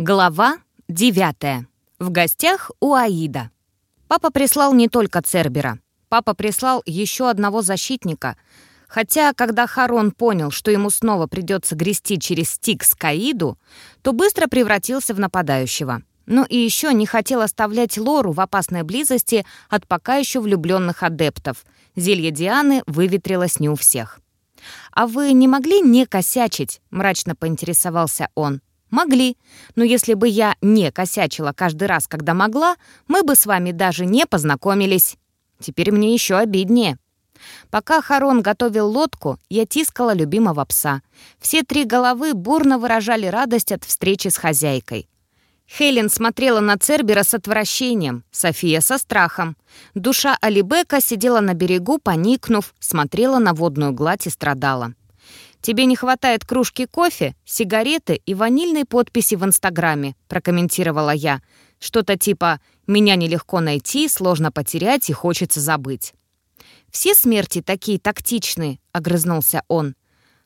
Глава 9. В гостях у Аида. Папа прислал не только Цербера. Папа прислал еще одного защитника. Хотя, когда Харон понял, что ему снова придется грести через Стикс к Аиду, то быстро превратился в нападающего. Ну и еще не хотел оставлять Лору в опасной близости от пока еще влюбленных адептов. Зелье Дианы выветрилось не у всех. «А вы не могли не косячить?» — мрачно поинтересовался он. Могли, но если бы я не косячила каждый раз, когда могла, мы бы с вами даже не познакомились. Теперь мне еще обиднее. Пока Харон готовил лодку, я тискала любимого пса. Все три головы бурно выражали радость от встречи с хозяйкой. Хелен смотрела на Цербера с отвращением, София со страхом. Душа Алибека сидела на берегу, поникнув, смотрела на водную гладь и страдала. «Тебе не хватает кружки кофе, сигареты и ванильной подписи в Инстаграме», прокомментировала я. Что-то типа «меня нелегко найти, сложно потерять и хочется забыть». «Все смерти такие тактичные», — огрызнулся он.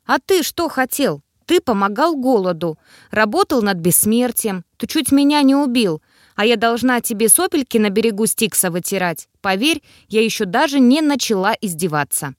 «А ты что хотел? Ты помогал голоду, работал над бессмертием, ты чуть меня не убил, а я должна тебе сопельки на берегу Стикса вытирать. Поверь, я еще даже не начала издеваться».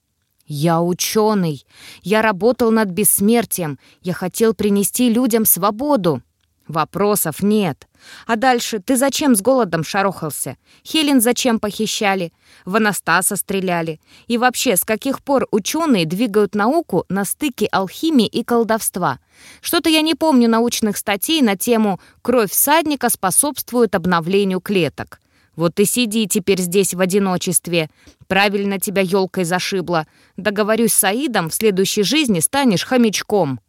«Я ученый. Я работал над бессмертием. Я хотел принести людям свободу». «Вопросов нет. А дальше ты зачем с голодом шарохался? Хелен зачем похищали? В Анастаса стреляли? И вообще, с каких пор ученые двигают науку на стыке алхимии и колдовства? Что-то я не помню научных статей на тему «Кровь всадника способствует обновлению клеток». Вот и сиди теперь здесь в одиночестве. Правильно тебя елкой зашибло. Договорюсь с Аидом, в следующей жизни станешь хомячком».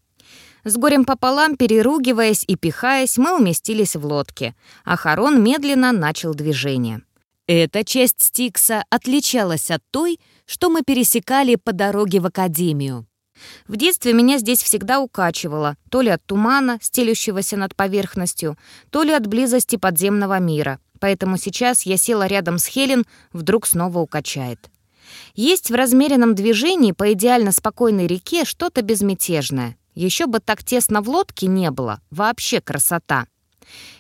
С горем пополам, переругиваясь и пихаясь, мы уместились в лодке, а Харон медленно начал движение. Эта часть Стикса отличалась от той, что мы пересекали по дороге в академию. В детстве меня здесь всегда укачивало, то ли от тумана, стелющегося над поверхностью, то ли от близости подземного мира поэтому сейчас я села рядом с Хелен, вдруг снова укачает. Есть в размеренном движении по идеально спокойной реке что-то безмятежное. Еще бы так тесно в лодке не было. Вообще красота.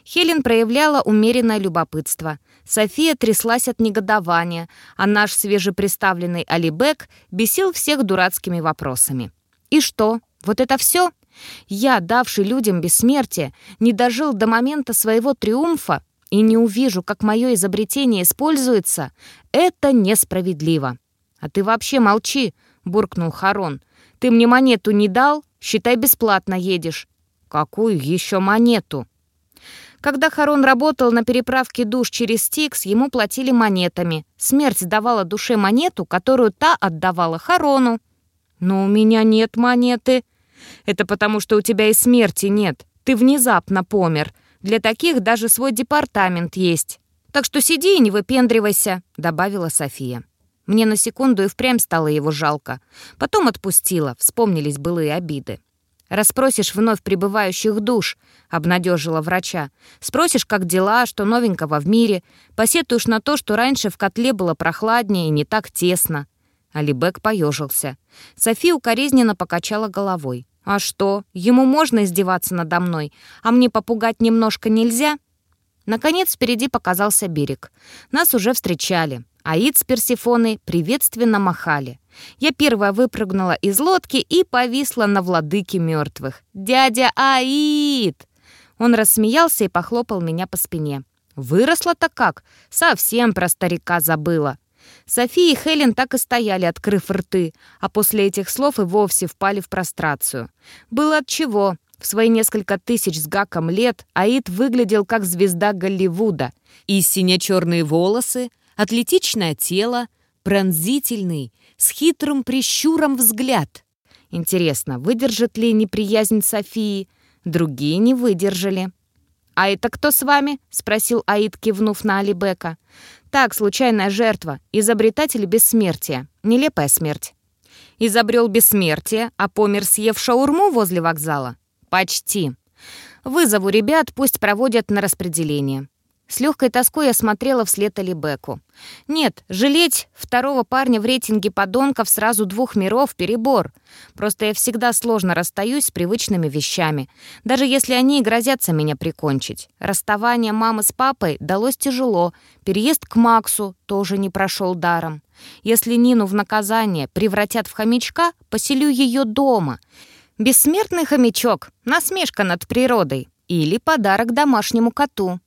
Хелен проявляла умеренное любопытство. София тряслась от негодования, а наш свежеприставленный Алибек бесил всех дурацкими вопросами. «И что? Вот это все? Я, давший людям бессмертие, не дожил до момента своего триумфа и не увижу, как мое изобретение используется, это несправедливо». «А ты вообще молчи», — буркнул Харон. «Ты мне монету не дал? Считай, бесплатно едешь». «Какую еще монету?» Когда Харон работал на переправке душ через Стикс, ему платили монетами. Смерть давала душе монету, которую та отдавала Харону. «Но у меня нет монеты». «Это потому, что у тебя и смерти нет. Ты внезапно помер. Для таких даже свой департамент есть. Так что сиди и не выпендривайся», — добавила София. Мне на секунду и впрямь стало его жалко. Потом отпустила, вспомнились былые обиды. «Расспросишь вновь прибывающих душ», — обнадежила врача. «Спросишь, как дела, что новенького в мире. Посетуешь на то, что раньше в котле было прохладнее и не так тесно». Алибек поежился. София укоризненно покачала головой. «А что, ему можно издеваться надо мной, а мне попугать немножко нельзя?» Наконец впереди показался берег. Нас уже встречали. Аид с Персифоной приветственно махали. Я первая выпрыгнула из лодки и повисла на владыке мертвых. «Дядя Аид!» Он рассмеялся и похлопал меня по спине. «Выросла-то как? Совсем про старика забыла. София и Хелен так и стояли, открыв рты, а после этих слов и вовсе впали в прострацию. Было от чего. В свои несколько тысяч с гаком лет Аид выглядел как звезда Голливуда. И сине-черные волосы, атлетичное тело, пронзительный, с хитрым прищуром взгляд. Интересно, выдержит ли неприязнь Софии? Другие не выдержали. «А это кто с вами?» — спросил Аид, кивнув на Алибека. «Так, случайная жертва. Изобретатель бессмертия. Нелепая смерть». «Изобрел бессмертие, а помер, съев шаурму возле вокзала?» «Почти. Вызову ребят, пусть проводят на распределение». С легкой тоской я смотрела вслед Алибеку. Нет, жалеть второго парня в рейтинге подонков сразу двух миров — перебор. Просто я всегда сложно расстаюсь с привычными вещами, даже если они и грозятся меня прикончить. Расставание мамы с папой далось тяжело, переезд к Максу тоже не прошел даром. Если Нину в наказание превратят в хомячка, поселю ее дома. Бессмертный хомячок — насмешка над природой. Или подарок домашнему коту.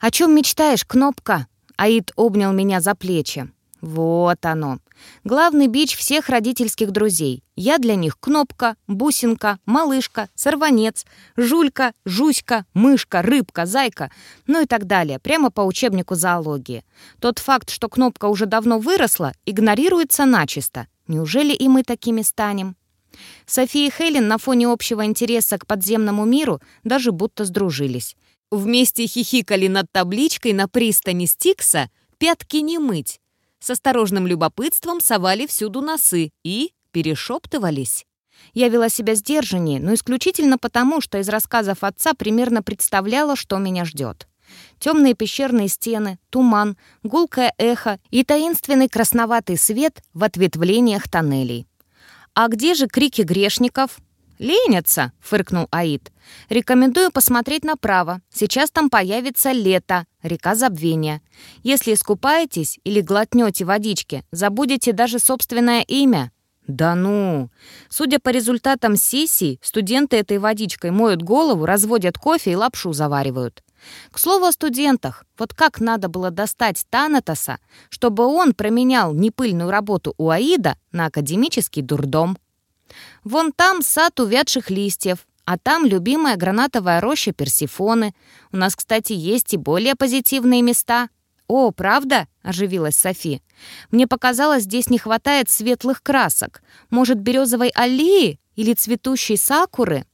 «О чем мечтаешь, Кнопка?» Аид обнял меня за плечи. «Вот оно. Главный бич всех родительских друзей. Я для них Кнопка, Бусинка, Малышка, Сорванец, Жулька, Жуська, Мышка, Рыбка, Зайка, ну и так далее, прямо по учебнику зоологии. Тот факт, что Кнопка уже давно выросла, игнорируется начисто. Неужели и мы такими станем?» София и Хелен на фоне общего интереса к подземному миру даже будто сдружились. Вместе хихикали над табличкой на пристани Стикса «Пятки не мыть». С осторожным любопытством совали всюду носы и перешептывались. Я вела себя сдержаннее, но исключительно потому, что из рассказов отца примерно представляла, что меня ждет. Темные пещерные стены, туман, гулкое эхо и таинственный красноватый свет в ответвлениях тоннелей. А где же крики грешников? «Ленятся», — фыркнул Аид. «Рекомендую посмотреть направо. Сейчас там появится лето, река забвения. Если искупаетесь или глотнете водички, забудете даже собственное имя». «Да ну!» Судя по результатам сессий, студенты этой водичкой моют голову, разводят кофе и лапшу заваривают. К слову о студентах. Вот как надо было достать Танатоса, чтобы он променял непыльную работу у Аида на академический дурдом. Вон там сад увядших листьев, а там любимая гранатовая роща Персифоны. У нас, кстати, есть и более позитивные места. «О, правда?» — оживилась Софи. «Мне показалось, здесь не хватает светлых красок. Может, березовой аллеи или цветущей сакуры?»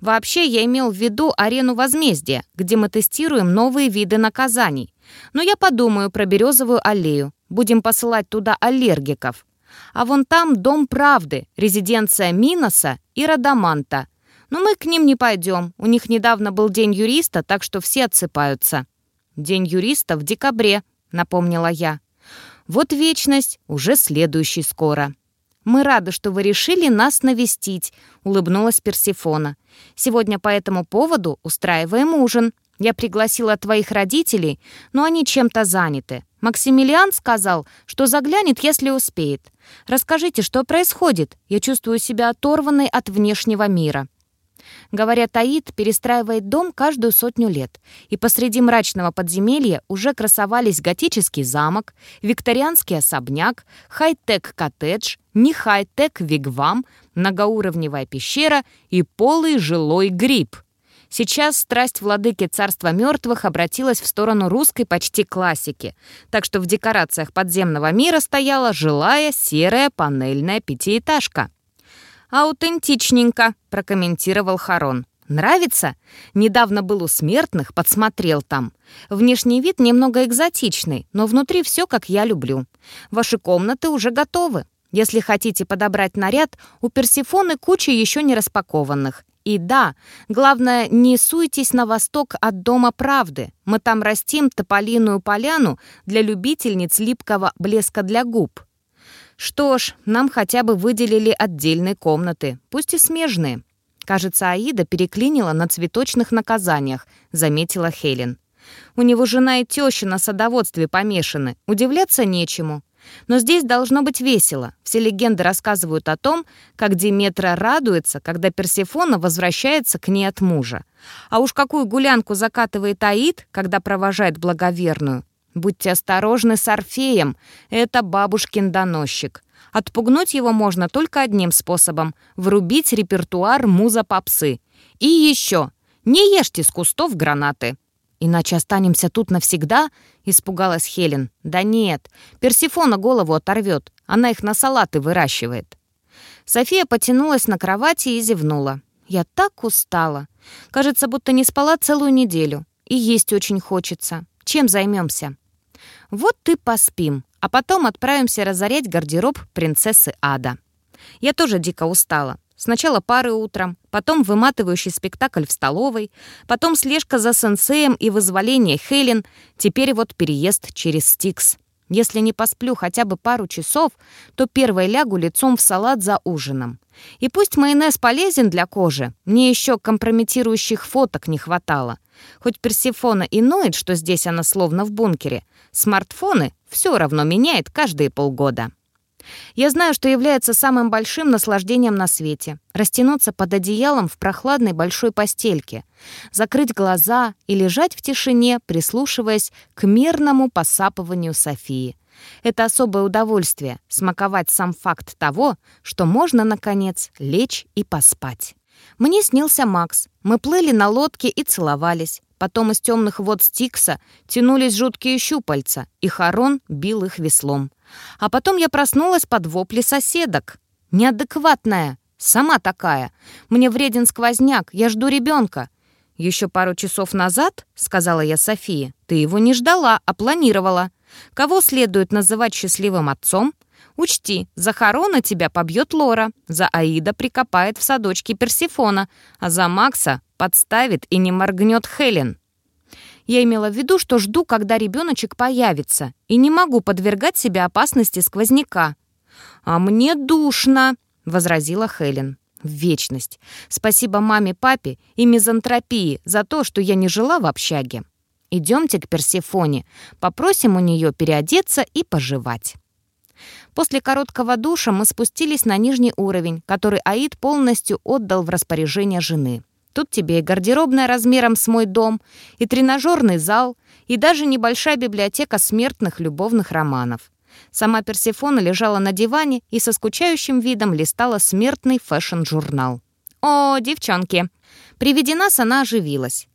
Вообще, я имел в виду арену возмездия, где мы тестируем новые виды наказаний. Но я подумаю про березовую аллею. Будем посылать туда аллергиков. А вон там дом правды, резиденция Миноса и Радаманта. Но мы к ним не пойдем. У них недавно был день юриста, так что все отсыпаются. День юриста в декабре, напомнила я. Вот вечность, уже следующий скоро. «Мы рады, что вы решили нас навестить», — улыбнулась Персифона. «Сегодня по этому поводу устраиваем ужин. Я пригласила твоих родителей, но они чем-то заняты. Максимилиан сказал, что заглянет, если успеет. Расскажите, что происходит? Я чувствую себя оторванной от внешнего мира». Говорят, Аид перестраивает дом каждую сотню лет, и посреди мрачного подземелья уже красовались готический замок, викторианский особняк, хай-тек коттедж, не хай-тек вигвам, многоуровневая пещера и полый жилой гриб — Сейчас страсть владыки царства мертвых обратилась в сторону русской почти классики, так что в декорациях подземного мира стояла жилая серая панельная пятиэтажка. «Аутентичненько», — прокомментировал Харон. «Нравится? Недавно был у смертных, подсмотрел там. Внешний вид немного экзотичный, но внутри все, как я люблю. Ваши комнаты уже готовы. Если хотите подобрать наряд, у Персифоны куча еще не распакованных. И да, главное, не суйтесь на восток от Дома правды. Мы там растим тополиную поляну для любительниц липкого блеска для губ. Что ж, нам хотя бы выделили отдельные комнаты, пусть и смежные. Кажется, Аида переклинила на цветочных наказаниях, заметила Хелен. У него жена и теща на садоводстве помешаны, удивляться нечему. Но здесь должно быть весело. Все легенды рассказывают о том, как Диметра радуется, когда Персефона возвращается к ней от мужа. А уж какую гулянку закатывает Аид, когда провожает благоверную. Будьте осторожны с Орфеем, это бабушкин доносчик. Отпугнуть его можно только одним способом — врубить репертуар муза попсы. И еще, не ешьте с кустов гранаты. «Иначе останемся тут навсегда?» — испугалась Хелен. «Да нет, Персифона голову оторвет. Она их на салаты выращивает». София потянулась на кровати и зевнула. «Я так устала. Кажется, будто не спала целую неделю. И есть очень хочется. Чем займемся?» «Вот ты поспим, а потом отправимся разорять гардероб принцессы Ада». Я тоже дико устала. Сначала пары утром, потом выматывающий спектакль в столовой, потом слежка за сенсеем и вызволение Хелен, теперь вот переезд через Стикс. Если не посплю хотя бы пару часов, то первой лягу лицом в салат за ужином. И пусть майонез полезен для кожи, мне еще компрометирующих фоток не хватало. Хоть Персифона и ноет, что здесь она словно в бункере, смартфоны все равно меняет каждые полгода. Я знаю, что является самым большим наслаждением на свете — растянуться под одеялом в прохладной большой постельке, закрыть глаза и лежать в тишине, прислушиваясь к мирному посапыванию Софии. Это особое удовольствие — смаковать сам факт того, что можно, наконец, лечь и поспать. Мне снился Макс. Мы плыли на лодке и целовались. Потом из темных вод Стикса тянулись жуткие щупальца, и Харон бил их веслом. А потом я проснулась под вопли соседок. Неадекватная. Сама такая. Мне вреден сквозняк, я жду ребенка. Еще пару часов назад, сказала я Софии, ты его не ждала, а планировала. Кого следует называть счастливым отцом? Учти, за Харона тебя побьет Лора, за Аида прикопает в садочке Персифона, а за Макса подставит и не моргнет Хелен. Я имела в виду, что жду, когда ребеночек появится, и не могу подвергать себя опасности сквозняка. «А мне душно», — возразила Хелен. вечность. Спасибо маме, папе и мизантропии за то, что я не жила в общаге. Идемте к Персефоне, попросим у нее переодеться и пожевать. После короткого душа мы спустились на нижний уровень, который Аид полностью отдал в распоряжение жены. Тут тебе и гардеробная размером с мой дом, и тренажерный зал, и даже небольшая библиотека смертных любовных романов. Сама Персефона лежала на диване и со скучающим видом листала смертный фэшн-журнал. «О, девчонки!» При виде нас она оживилась.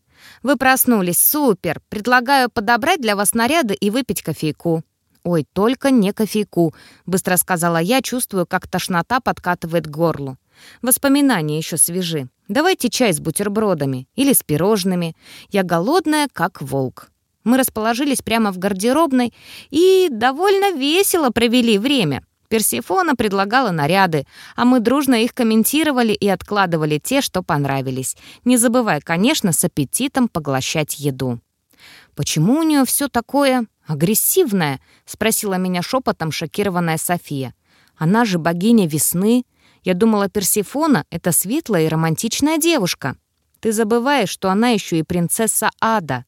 «Вы проснулись, супер! Предлагаю подобрать для вас наряды и выпить кофейку». «Ой, только не кофейку», — быстро сказала я, чувствую, как тошнота подкатывает к горлу. Воспоминания еще свежи. Давайте чай с бутербродами или с пирожными. Я голодная, как волк. Мы расположились прямо в гардеробной и довольно весело провели время. Персифона предлагала наряды, а мы дружно их комментировали и откладывали те, что понравились, не забывая, конечно, с аппетитом поглощать еду. «Почему у нее все такое агрессивное?» — спросила меня шепотом шокированная София. «Она же богиня весны, я думала, Персифона — это светлая и романтичная девушка. Ты забываешь, что она еще и принцесса Ада.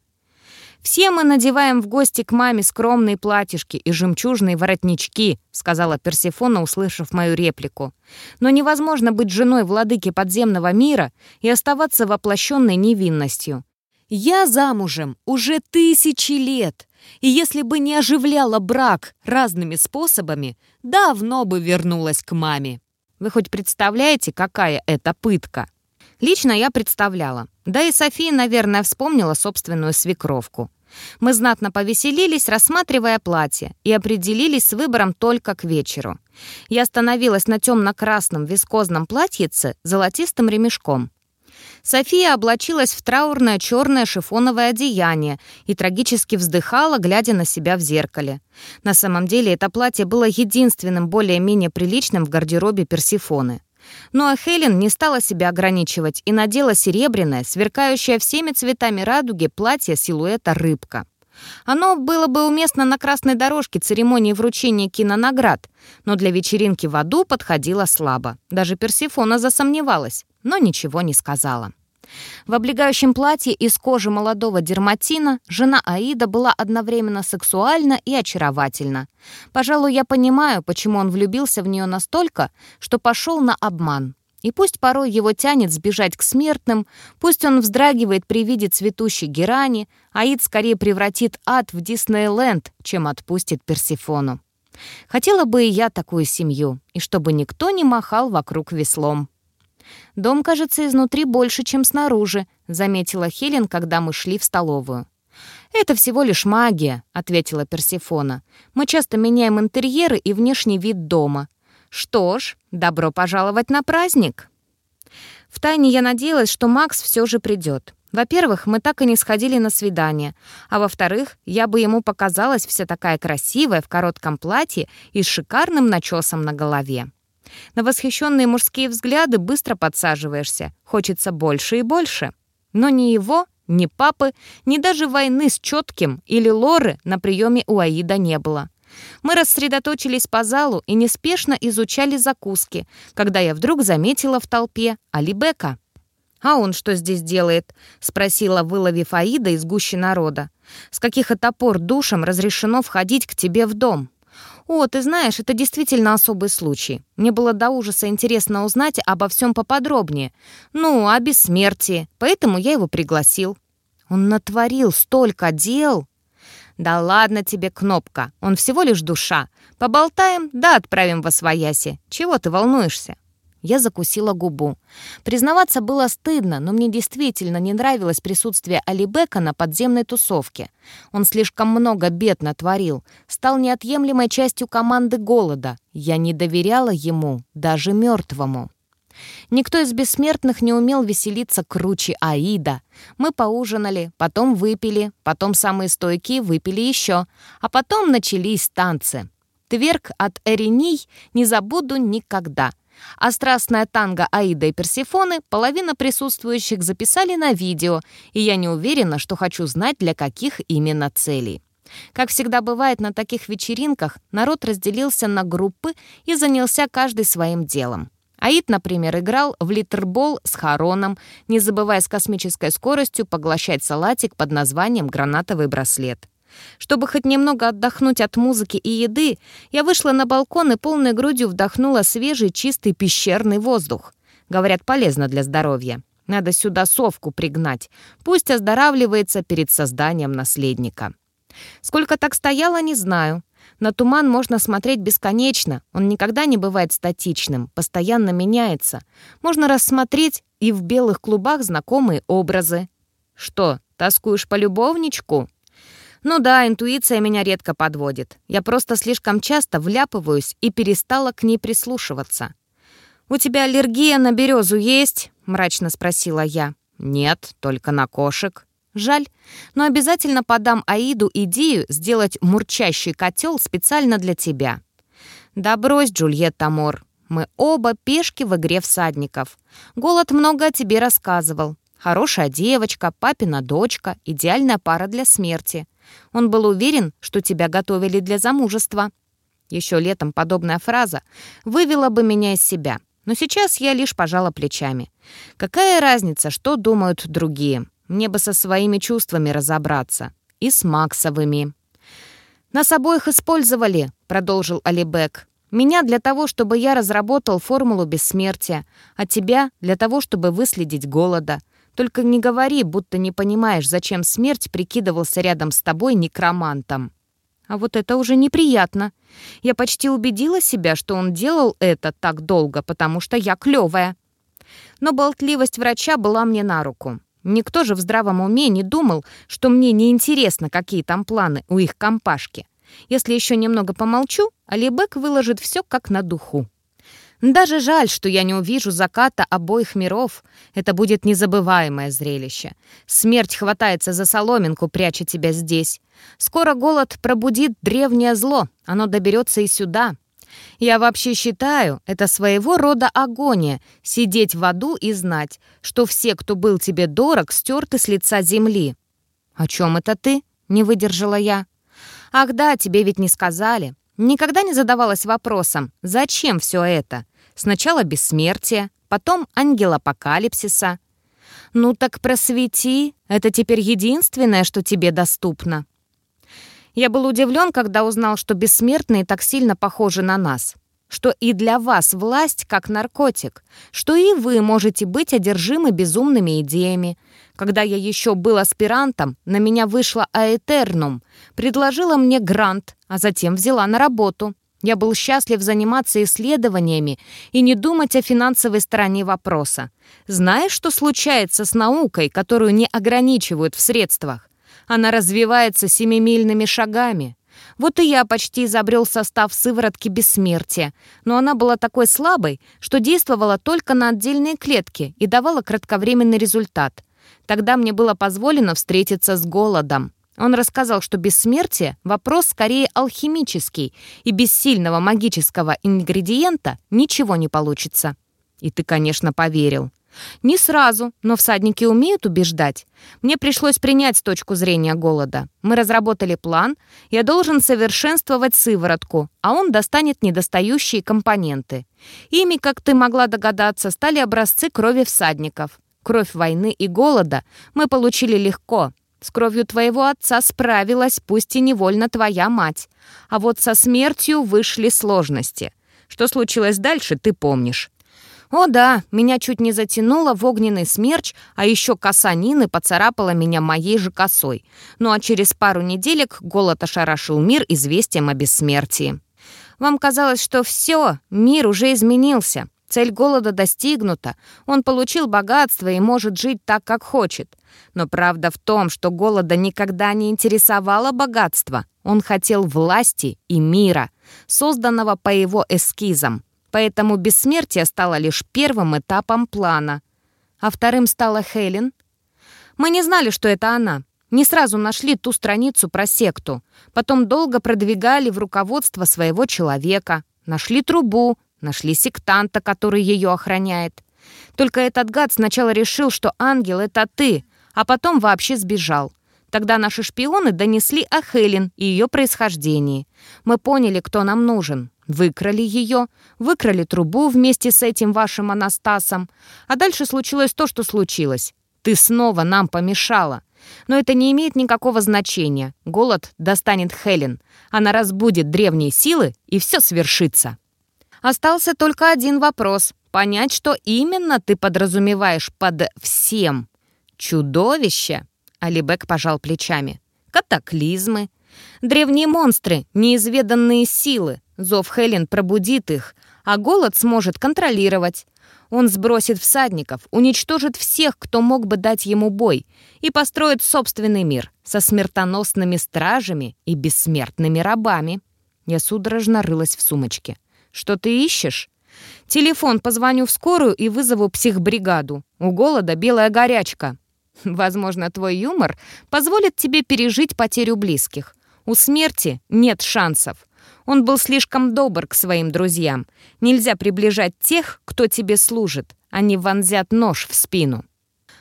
«Все мы надеваем в гости к маме скромные платьишки и жемчужные воротнички», сказала Персифона, услышав мою реплику. «Но невозможно быть женой владыки подземного мира и оставаться воплощенной невинностью. Я замужем уже тысячи лет, и если бы не оживляла брак разными способами, давно бы вернулась к маме». Вы хоть представляете, какая это пытка? Лично я представляла. Да и София, наверное, вспомнила собственную свекровку. Мы знатно повеселились, рассматривая платье, и определились с выбором только к вечеру. Я остановилась на темно-красном вискозном платьице с золотистым ремешком. София облачилась в траурное черное шифоновое одеяние и трагически вздыхала, глядя на себя в зеркале. На самом деле это платье было единственным более-менее приличным в гардеробе Персифоны. Ну а Хелен не стала себя ограничивать и надела серебряное, сверкающее всеми цветами радуги платье силуэта рыбка. Оно было бы уместно на красной дорожке церемонии вручения кинонаград, но для вечеринки в аду подходило слабо. Даже Персифона засомневалась, но ничего не сказала. В облегающем платье из кожи молодого дерматина жена Аида была одновременно сексуальна и очаровательна. Пожалуй, я понимаю, почему он влюбился в нее настолько, что пошел на обман. И пусть порой его тянет сбежать к смертным, пусть он вздрагивает при виде цветущей герани, Аид скорее превратит ад в Диснейленд, чем отпустит Персифону. Хотела бы и я такую семью, и чтобы никто не махал вокруг веслом. «Дом кажется изнутри больше, чем снаружи», — заметила Хелен, когда мы шли в столовую. «Это всего лишь магия», — ответила Персифона. «Мы часто меняем интерьеры и внешний вид дома. Что ж, добро пожаловать на праздник!» Втайне я надеялась, что Макс все же придет. Во-первых, мы так и не сходили на свидание, а во-вторых, я бы ему показалась вся такая красивая в коротком платье и с шикарным начесом на голове. На восхищенные мужские взгляды быстро подсаживаешься. Хочется больше и больше. Но ни его, ни папы, ни даже войны с четким или лоры на приеме у Аида не было. Мы рассредоточились по залу и неспешно изучали закуски, когда я вдруг заметила в толпе Алибека. «А он что здесь делает?» — спросила, выловив Аида из гущи народа. «С каких это пор душам разрешено входить к тебе в дом?» «О, ты знаешь, это действительно особый случай. Мне было до ужаса интересно узнать обо всем поподробнее. Ну, о бессмертии, поэтому я его пригласил». «Он натворил столько дел!» «Да ладно тебе, Кнопка, он всего лишь душа. Поболтаем, да отправим во свояси. Чего ты волнуешься?» Я закусила губу. Признаваться было стыдно, но мне действительно не нравилось присутствие Алибека на подземной тусовке. Он слишком много бед натворил, стал неотъемлемой частью команды голода. Я не доверяла ему, даже мертвому. Никто из бессмертных не умел веселиться круче Аида. Мы поужинали, потом выпили, потом самые стойкие выпили еще, а потом начались танцы. Тверк от Эриний не забуду никогда — а страстная танго Аида и Персифоны половина присутствующих записали на видео, и я не уверена, что хочу знать, для каких именно целей. Как всегда бывает на таких вечеринках, народ разделился на группы и занялся каждый своим делом. Аид, например, играл в литербол с Хароном, не забывая с космической скоростью поглощать салатик под названием «гранатовый браслет». Чтобы хоть немного отдохнуть от музыки и еды, я вышла на балкон и полной грудью вдохнула свежий чистый пещерный воздух. Говорят, полезно для здоровья. Надо сюда совку пригнать. Пусть оздоравливается перед созданием наследника. Сколько так стояла, не знаю. На туман можно смотреть бесконечно. Он никогда не бывает статичным, постоянно меняется. Можно рассмотреть и в белых клубах знакомые образы. Что, тоскуешь по любовничку? Ну да, интуиция меня редко подводит. Я просто слишком часто вляпываюсь и перестала к ней прислушиваться. «У тебя аллергия на березу есть?» — мрачно спросила я. «Нет, только на кошек». Жаль, но обязательно подам Аиду идею сделать мурчащий котел специально для тебя. Да брось, Джульетта Мор. Мы оба пешки в игре всадников. Голод много о тебе рассказывал. Хорошая девочка, папина дочка, идеальная пара для смерти. Он был уверен, что тебя готовили для замужества. Еще летом подобная фраза вывела бы меня из себя. Но сейчас я лишь пожала плечами. Какая разница, что думают другие? Мне бы со своими чувствами разобраться. И с Максовыми. «Нас обоих использовали», — продолжил Алибек. «Меня для того, чтобы я разработал формулу бессмертия, а тебя для того, чтобы выследить голода. Только не говори, будто не понимаешь, зачем смерть прикидывался рядом с тобой некромантом. А вот это уже неприятно. Я почти убедила себя, что он делал это так долго, потому что я клёвая. Но болтливость врача была мне на руку. Никто же в здравом уме не думал, что мне неинтересно, какие там планы у их компашки. Если еще немного помолчу, Алибек выложит все как на духу. Даже жаль, что я не увижу заката обоих миров. Это будет незабываемое зрелище. Смерть хватается за соломинку, пряча тебя здесь. Скоро голод пробудит древнее зло. Оно доберется и сюда. Я вообще считаю, это своего рода агония — сидеть в аду и знать, что все, кто был тебе дорог, стерты с лица земли. «О чем это ты?» — не выдержала я. «Ах да, тебе ведь не сказали. Никогда не задавалась вопросом, зачем все это? Сначала бессмертие, потом ангел апокалипсиса. Ну так просвети, это теперь единственное, что тебе доступно. Я был удивлен, когда узнал, что бессмертные так сильно похожи на нас. Что и для вас власть как наркотик. Что и вы можете быть одержимы безумными идеями. Когда я еще был аспирантом, на меня вышла Аэтернум, предложила мне грант, а затем взяла на работу. Я был счастлив заниматься исследованиями и не думать о финансовой стороне вопроса. Знаешь, что случается с наукой, которую не ограничивают в средствах? Она развивается семимильными шагами. Вот и я почти изобрел состав сыворотки бессмертия, но она была такой слабой, что действовала только на отдельные клетки и давала кратковременный результат. Тогда мне было позволено встретиться с голодом. Он рассказал, что бессмертие — вопрос скорее алхимический, и без сильного магического ингредиента ничего не получится. И ты, конечно, поверил. Не сразу, но всадники умеют убеждать. Мне пришлось принять точку зрения голода. Мы разработали план, я должен совершенствовать сыворотку, а он достанет недостающие компоненты. Ими, как ты могла догадаться, стали образцы крови всадников. Кровь войны и голода мы получили легко. С кровью твоего отца справилась, пусть и невольно твоя мать. А вот со смертью вышли сложности. Что случилось дальше, ты помнишь. О да, меня чуть не затянуло в огненный смерч, а еще коса Нины поцарапала меня моей же косой. Ну а через пару неделек голод ошарашил мир известием о бессмертии. Вам казалось, что все, мир уже изменился. Цель голода достигнута, он получил богатство и может жить так, как хочет. Но правда в том, что голода никогда не интересовало богатство. Он хотел власти и мира, созданного по его эскизам. Поэтому бессмертие стало лишь первым этапом плана. А вторым стала Хелен. Мы не знали, что это она. Не сразу нашли ту страницу про секту. Потом долго продвигали в руководство своего человека. Нашли трубу, нашли сектанта, который ее охраняет. Только этот гад сначала решил, что ангел — это ты, а потом вообще сбежал. Тогда наши шпионы донесли о Хелен и ее происхождении. Мы поняли, кто нам нужен. Выкрали ее, выкрали трубу вместе с этим вашим Анастасом. А дальше случилось то, что случилось. Ты снова нам помешала. Но это не имеет никакого значения. Голод достанет Хелен. Она разбудит древние силы, и все свершится. Остался только один вопрос. Понять, что именно ты подразумеваешь под «всем». Чудовище? Алибек пожал плечами. Катаклизмы. Древние монстры, неизведанные силы. Зов Хелен пробудит их, а голод сможет контролировать. Он сбросит всадников, уничтожит всех, кто мог бы дать ему бой, и построит собственный мир со смертоносными стражами и бессмертными рабами. Я судорожно рылась в сумочке. «Что ты ищешь?» «Телефон, позвоню в скорую и вызову психбригаду. У голода белая горячка». «Возможно, твой юмор позволит тебе пережить потерю близких. У смерти нет шансов. Он был слишком добр к своим друзьям. Нельзя приближать тех, кто тебе служит. Они вонзят нож в спину.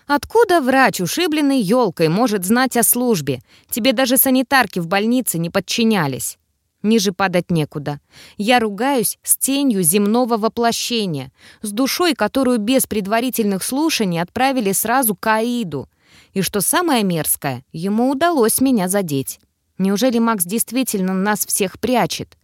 Откуда врач, ушибленный елкой, может знать о службе? Тебе даже санитарки в больнице не подчинялись. Ниже падать некуда. Я ругаюсь с тенью земного воплощения, с душой, которую без предварительных слушаний отправили сразу к Аиду. И что самое мерзкое, ему удалось меня задеть. Неужели Макс действительно нас всех прячет?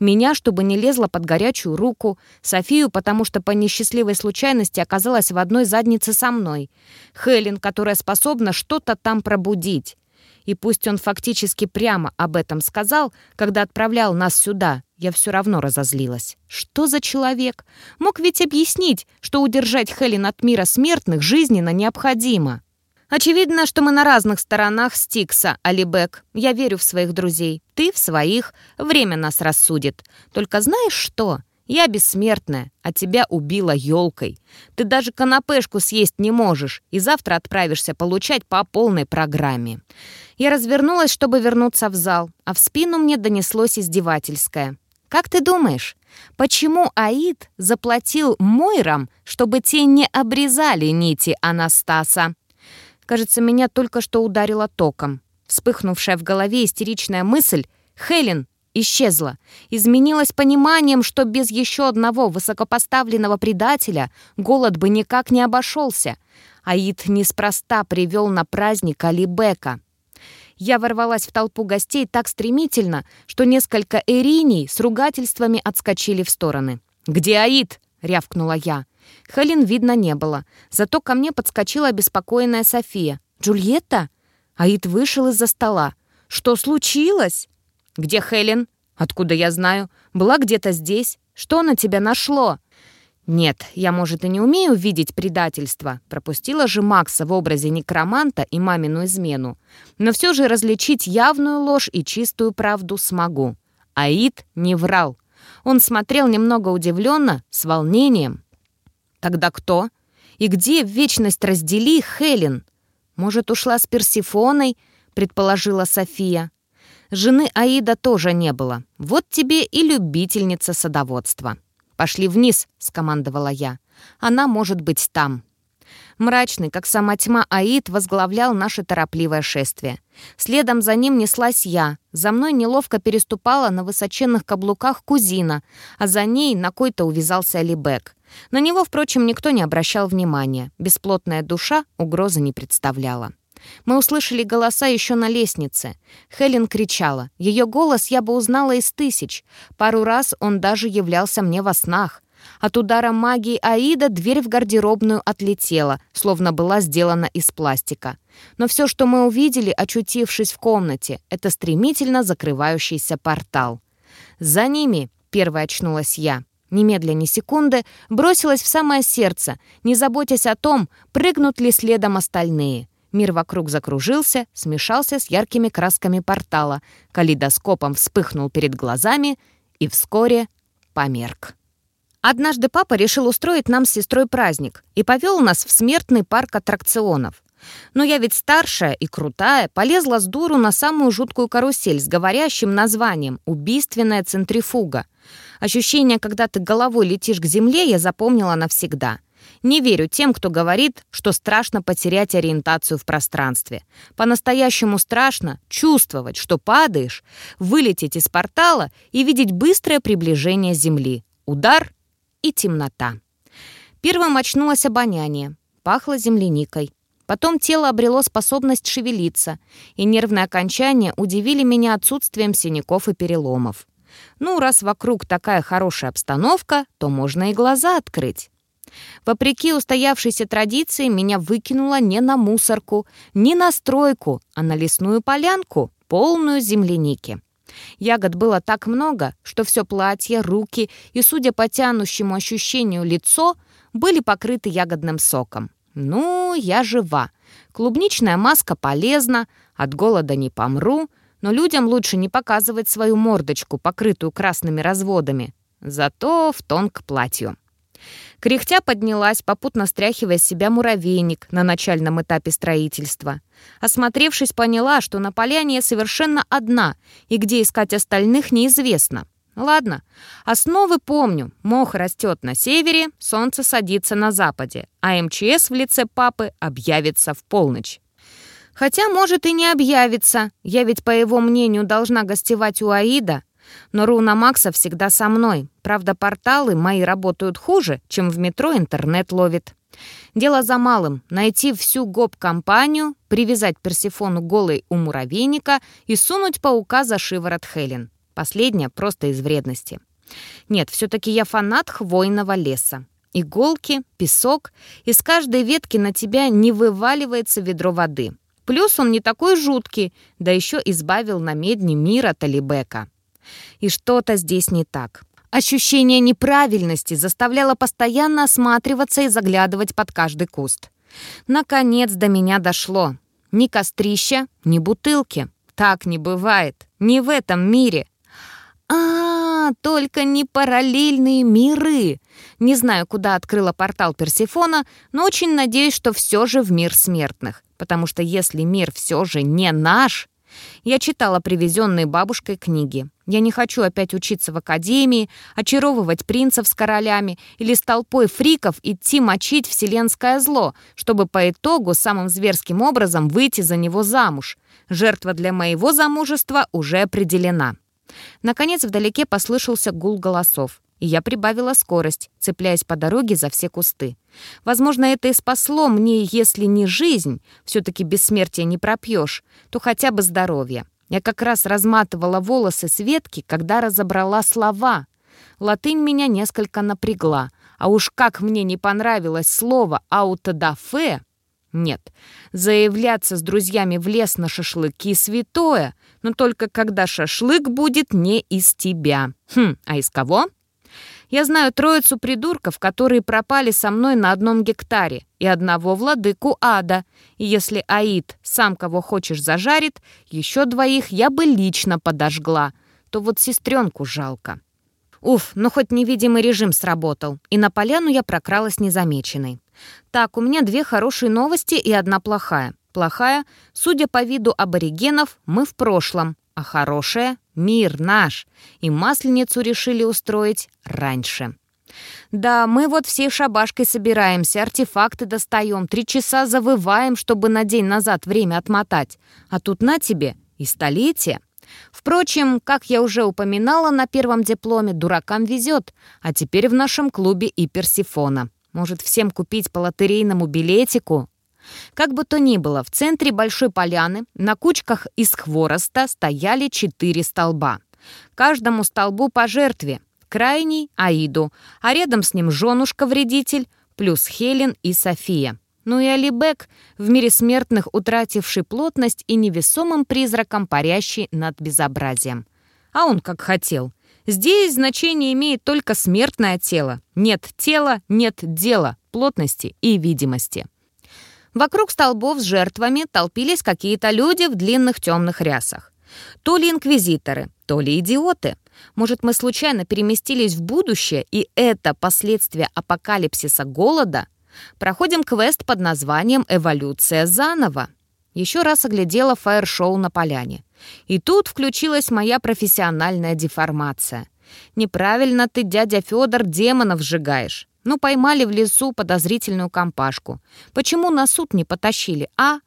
Меня, чтобы не лезла под горячую руку, Софию, потому что по несчастливой случайности оказалась в одной заднице со мной, Хелен, которая способна что-то там пробудить. И пусть он фактически прямо об этом сказал, когда отправлял нас сюда, я все равно разозлилась. Что за человек? Мог ведь объяснить, что удержать Хелен от мира смертных жизненно необходимо. Очевидно, что мы на разных сторонах Стикса, Алибек. Я верю в своих друзей. Ты в своих. Время нас рассудит. Только знаешь что? Я бессмертная, а тебя убила елкой. Ты даже канапешку съесть не можешь, и завтра отправишься получать по полной программе. Я развернулась, чтобы вернуться в зал, а в спину мне донеслось издевательское. «Как ты думаешь, почему Аид заплатил Мойрам, чтобы те не обрезали нити Анастаса?» Кажется, меня только что ударило током. Вспыхнувшая в голове истеричная мысль «Хелен» исчезла. Изменилась пониманием, что без еще одного высокопоставленного предателя голод бы никак не обошелся. Аид неспроста привел на праздник Алибека. Я ворвалась в толпу гостей так стремительно, что несколько эриней с ругательствами отскочили в стороны. «Где Аид?» — рявкнула я. Хелен видно не было. Зато ко мне подскочила обеспокоенная София. «Джульетта?» Аид вышел из-за стола. «Что случилось?» «Где Хелен?» «Откуда я знаю? Была где-то здесь. Что на тебя нашло?» «Нет, я, может, и не умею видеть предательство. Пропустила же Макса в образе некроманта и мамину измену. Но все же различить явную ложь и чистую правду смогу. Аид не врал. Он смотрел немного удивленно, с волнением. Тогда кто? И где в вечность раздели Хелен? Может, ушла с Персифоной? предположила София. Жены Аида тоже не было. Вот тебе и любительница садоводства. «Пошли вниз», — скомандовала я. «Она может быть там». Мрачный, как сама тьма, Аид возглавлял наше торопливое шествие. Следом за ним неслась я. За мной неловко переступала на высоченных каблуках кузина, а за ней на кой-то увязался Алибек. На него, впрочем, никто не обращал внимания. Бесплотная душа угрозы не представляла. Мы услышали голоса еще на лестнице. Хелен кричала. Ее голос я бы узнала из тысяч. Пару раз он даже являлся мне во снах. От удара магии Аида дверь в гардеробную отлетела, словно была сделана из пластика. Но все, что мы увидели, очутившись в комнате, это стремительно закрывающийся портал. «За ними!» — первой очнулась я. Немедля ни секунды бросилась в самое сердце, не заботясь о том, прыгнут ли следом остальные. Мир вокруг закружился, смешался с яркими красками портала, калейдоскопом вспыхнул перед глазами и вскоре померк. Однажды папа решил устроить нам с сестрой праздник и повел нас в смертный парк аттракционов. Но я ведь старшая и крутая, полезла с дуру на самую жуткую карусель с говорящим названием «Убийственная центрифуга». Ощущение, когда ты головой летишь к земле, я запомнила навсегда. Не верю тем, кто говорит, что страшно потерять ориентацию в пространстве. По-настоящему страшно чувствовать, что падаешь, вылететь из портала и видеть быстрое приближение Земли. Удар и темнота. Первым очнулось обоняние. Пахло земляникой. Потом тело обрело способность шевелиться, и нервные окончания удивили меня отсутствием синяков и переломов. Ну, раз вокруг такая хорошая обстановка, то можно и глаза открыть. Вопреки устоявшейся традиции, меня выкинуло не на мусорку, не на стройку, а на лесную полянку, полную земляники. Ягод было так много, что все платье, руки и, судя по тянущему ощущению, лицо были покрыты ягодным соком. Ну, я жива. Клубничная маска полезна, от голода не помру, но людям лучше не показывать свою мордочку, покрытую красными разводами. Зато в тон к платью. Кряхтя поднялась, попутно стряхивая с себя муравейник на начальном этапе строительства. Осмотревшись, поняла, что на поляне совершенно одна, и где искать остальных неизвестно. Ладно, основы помню. Мох растет на севере, солнце садится на западе, а МЧС в лице папы объявится в полночь. Хотя, может, и не объявится. Я ведь, по его мнению, должна гостевать у Аида, но Руна Макса всегда со мной. Правда, порталы мои работают хуже, чем в метро интернет ловит. Дело за малым — найти всю гоп-компанию, привязать Персифону голой у муравейника и сунуть паука за шиворот Хелен. Последняя просто из вредности. Нет, все-таки я фанат хвойного леса. Иголки, песок, из каждой ветки на тебя не вываливается ведро воды. Плюс он не такой жуткий, да еще избавил на медне мира Талибека. И что-то здесь не так. Ощущение неправильности заставляло постоянно осматриваться и заглядывать под каждый куст. Наконец до меня дошло. Ни кострища, ни бутылки. Так не бывает. Не в этом мире. А, -а, -а только не параллельные миры. Не знаю, куда открыла портал Персифона, но очень надеюсь, что все же в мир смертных. Потому что если мир все же не наш, я читала привезенные бабушкой книги. Я не хочу опять учиться в академии, очаровывать принцев с королями или с толпой фриков идти мочить вселенское зло, чтобы по итогу самым зверским образом выйти за него замуж. Жертва для моего замужества уже определена. Наконец вдалеке послышался гул голосов и я прибавила скорость, цепляясь по дороге за все кусты. Возможно, это и спасло мне, если не жизнь, все-таки бессмертие не пропьешь, то хотя бы здоровье. Я как раз разматывала волосы с ветки, когда разобрала слова. Латынь меня несколько напрягла, а уж как мне не понравилось слово «аутодафе», нет, заявляться с друзьями в лес на шашлыки святое, но только когда шашлык будет не из тебя. Хм, а из кого? Я знаю троицу придурков, которые пропали со мной на одном гектаре, и одного владыку ада. И если Аид сам кого хочешь зажарит, еще двоих я бы лично подожгла. То вот сестренку жалко. Уф, ну хоть невидимый режим сработал, и на поляну я прокралась незамеченной. Так, у меня две хорошие новости и одна плохая. Плохая, судя по виду аборигенов, мы в прошлом, а хорошая — мир наш, и масленицу решили устроить раньше. Да, мы вот всей шабашкой собираемся, артефакты достаем, три часа завываем, чтобы на день назад время отмотать. А тут на тебе и столетие. Впрочем, как я уже упоминала на первом дипломе, дуракам везет, а теперь в нашем клубе и Персифона. Может, всем купить по лотерейному билетику? Как бы то ни было, в центре большой поляны на кучках из хвороста стояли четыре столба. Каждому столбу по жертве. Крайний — Аиду, а рядом с ним женушка-вредитель, плюс Хелен и София. Ну и Алибек, в мире смертных утративший плотность и невесомым призраком парящий над безобразием. А он как хотел. Здесь значение имеет только смертное тело. Нет тела, нет дела, плотности и видимости. Вокруг столбов с жертвами толпились какие-то люди в длинных темных рясах. То ли инквизиторы, то ли идиоты. Может, мы случайно переместились в будущее, и это последствия апокалипсиса голода? Проходим квест под названием «Эволюция заново». Еще раз оглядела фаер-шоу на поляне. И тут включилась моя профессиональная деформация. «Неправильно ты, дядя Федор, демонов сжигаешь. Ну, поймали в лесу подозрительную компашку. Почему на суд не потащили, а?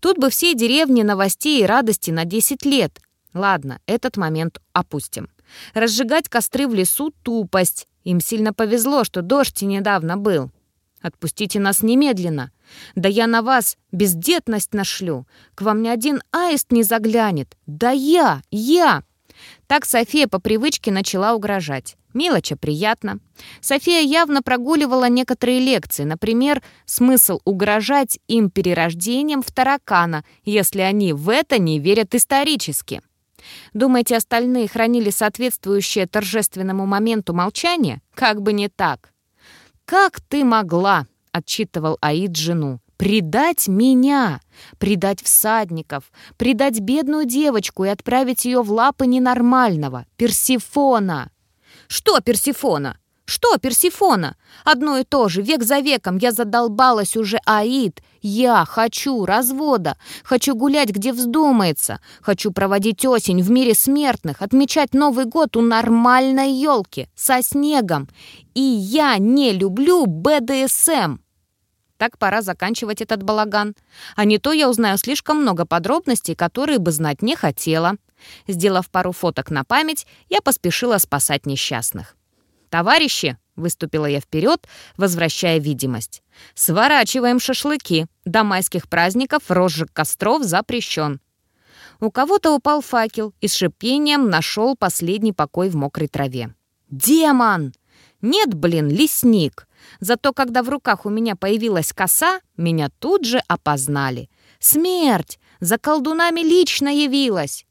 Тут бы все деревни новостей и радости на 10 лет. Ладно, этот момент опустим. Разжигать костры в лесу — тупость. Им сильно повезло, что дождь недавно был. Отпустите нас немедленно. Да я на вас бездетность нашлю. К вам ни один аист не заглянет. Да я, я!» Так София по привычке начала угрожать. Мелочь, а приятно. София явно прогуливала некоторые лекции, например, смысл угрожать им перерождением в таракана, если они в это не верят исторически. Думаете, остальные хранили соответствующее торжественному моменту молчание? Как бы не так. «Как ты могла?» — отчитывал Аид жену. «Предать меня, предать всадников, предать бедную девочку и отправить ее в лапы ненормального, Персифона!» «Что Персифона? Что Персифона? Одно и то же, век за веком я задолбалась уже, Аид. Я хочу развода, хочу гулять, где вздумается, хочу проводить осень в мире смертных, отмечать Новый год у нормальной елки, со снегом. И я не люблю БДСМ». Так пора заканчивать этот балаган. А не то я узнаю слишком много подробностей, которые бы знать не хотела. Сделав пару фоток на память, я поспешила спасать несчастных. «Товарищи!» — выступила я вперед, возвращая видимость. «Сворачиваем шашлыки. До майских праздников розжиг костров запрещен». У кого-то упал факел и с шипением нашел последний покой в мокрой траве. «Демон!» «Нет, блин, лесник!» Зато когда в руках у меня появилась коса, меня тут же опознали. «Смерть! За колдунами лично явилась!»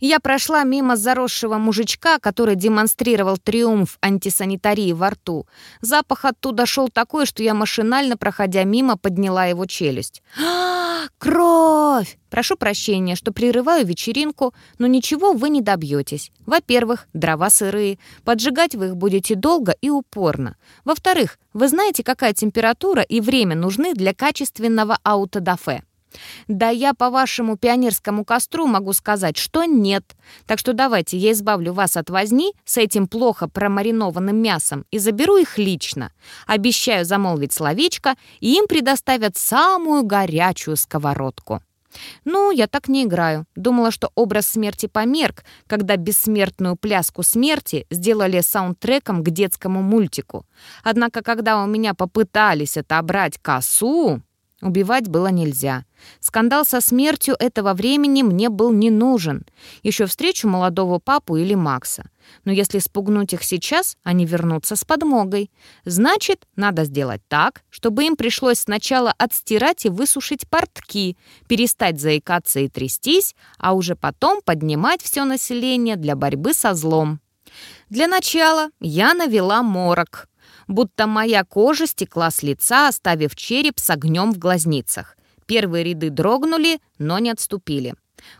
Я прошла мимо заросшего мужичка, который демонстрировал триумф антисанитарии во рту. Запах оттуда шел такой, что я машинально, проходя мимо, подняла его челюсть. «А, кровь! Прошу прощения, что прерываю вечеринку, но ничего вы не добьетесь. Во-первых, дрова сырые. Поджигать вы их будете долго и упорно. Во-вторых, вы знаете, какая температура и время нужны для качественного аутодафе. Да я по вашему пионерскому костру могу сказать, что нет. Так что давайте я избавлю вас от возни с этим плохо промаринованным мясом и заберу их лично. Обещаю замолвить словечко, и им предоставят самую горячую сковородку. Ну, я так не играю. Думала, что образ смерти померк, когда бессмертную пляску смерти сделали саундтреком к детскому мультику. Однако, когда у меня попытались отобрать косу... Убивать было нельзя. Скандал со смертью этого времени мне был не нужен. Еще встречу молодого папу или Макса. Но если спугнуть их сейчас, они вернутся с подмогой. Значит, надо сделать так, чтобы им пришлось сначала отстирать и высушить портки, перестать заикаться и трястись, а уже потом поднимать все население для борьбы со злом. Для начала я навела морок будто моя кожа стекла с лица, оставив череп с огнем в глазницах. Первые ряды дрогнули, но не отступили.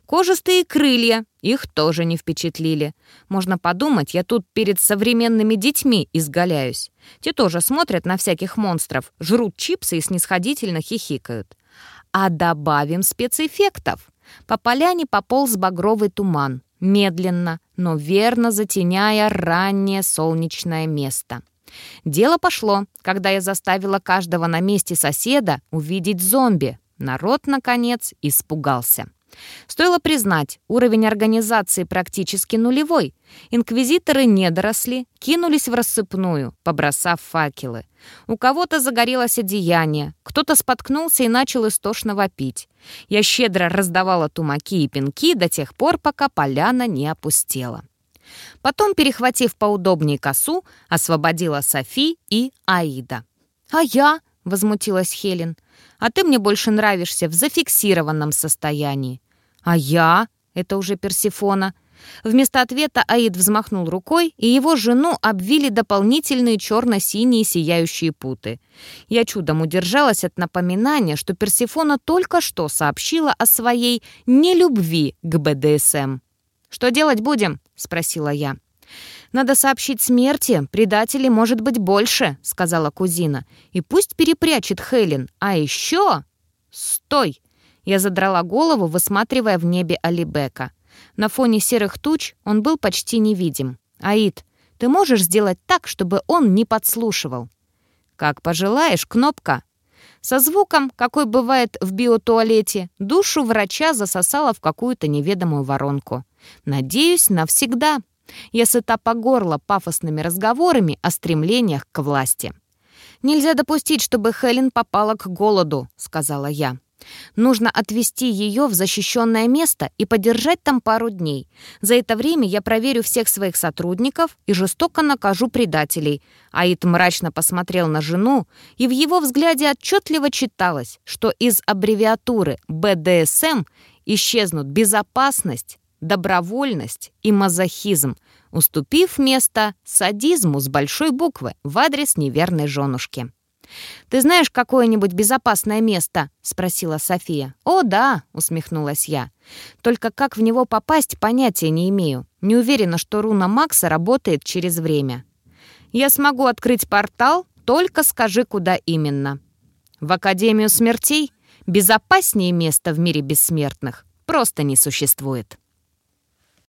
Кожистые крылья, их тоже не впечатлили. Можно подумать, я тут перед современными детьми изгаляюсь. Те тоже смотрят на всяких монстров, жрут чипсы и снисходительно хихикают. а добавим спецэффектов. По поляне пополз багровый туман, медленно, но верно затеняя раннее солнечное место. Дело пошло, когда я заставила каждого на месте соседа увидеть зомби. Народ, наконец, испугался. Стоило признать, уровень организации практически нулевой. Инквизиторы не доросли, кинулись в рассыпную, побросав факелы. У кого-то загорелось одеяние, кто-то споткнулся и начал истошно вопить. Я щедро раздавала тумаки и пинки до тех пор, пока поляна не опустела. Потом, перехватив поудобнее косу, освободила Софи и Аида. «А я?» — возмутилась Хелен. «А ты мне больше нравишься в зафиксированном состоянии». «А я?» — это уже Персифона. Вместо ответа Аид взмахнул рукой, и его жену обвили дополнительные черно-синие сияющие путы. Я чудом удержалась от напоминания, что Персифона только что сообщила о своей нелюбви к БДСМ. «Что делать будем?» — спросила я. «Надо сообщить смерти, предателей может быть больше», — сказала кузина. «И пусть перепрячет Хелен. А еще...» «Стой!» Я задрала голову, высматривая в небе Алибека. На фоне серых туч он был почти невидим. «Аид, ты можешь сделать так, чтобы он не подслушивал?» «Как пожелаешь, кнопка», со звуком, какой бывает в биотуалете, душу врача засосала в какую-то неведомую воронку. Надеюсь, навсегда. Я сыта по горло пафосными разговорами о стремлениях к власти. «Нельзя допустить, чтобы Хелен попала к голоду», — сказала я. Нужно отвезти ее в защищенное место и подержать там пару дней. За это время я проверю всех своих сотрудников и жестоко накажу предателей. Аид мрачно посмотрел на жену, и в его взгляде отчетливо читалось, что из аббревиатуры БДСМ исчезнут безопасность, добровольность и мазохизм, уступив место садизму с большой буквы в адрес неверной женушки. «Ты знаешь какое-нибудь безопасное место?» — спросила София. «О, да», — усмехнулась я. «Только как в него попасть, понятия не имею. Не уверена, что руна Макса работает через время». «Я смогу открыть портал, только скажи, куда именно». «В Академию смертей? Безопаснее места в мире бессмертных просто не существует».